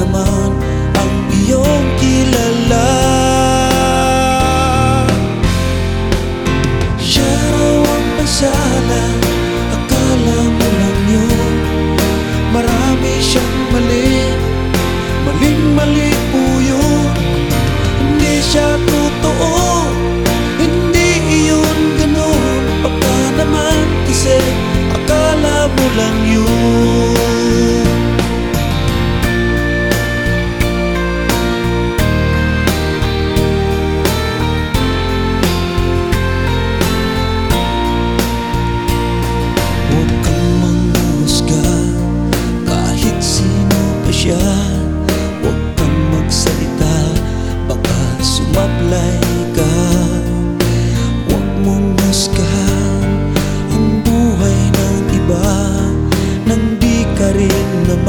naman ang iyong kilala. Siya raw ang pansala Akala mo lang yun. Marami siyang mali Maling mali po yun. Hindi siya totoo Hindi iyon ganun. Baka naman kasi Akala mo lang yun.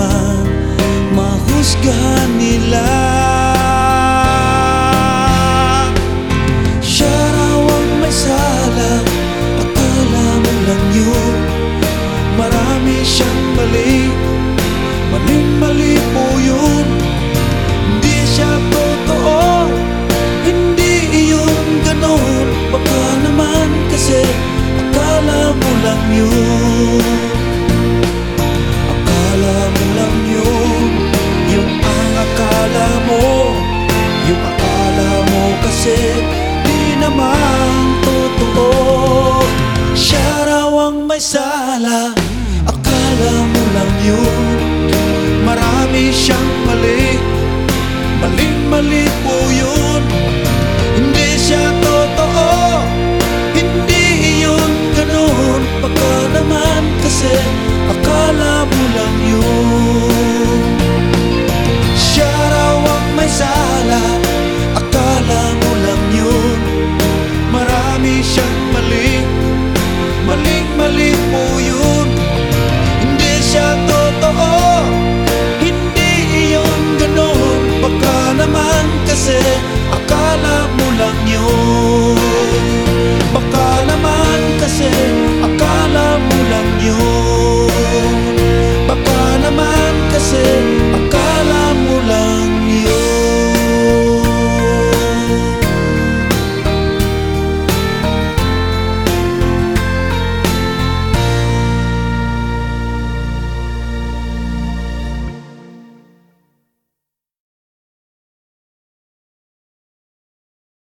man mahusgahan nila. Siya raw ang may sala Akala mo lang yun. Marami siyang mali Maling-mali po yun. Hindi siya totoo Hindi iyon ganon Baka naman kasi Akala mo lang yun.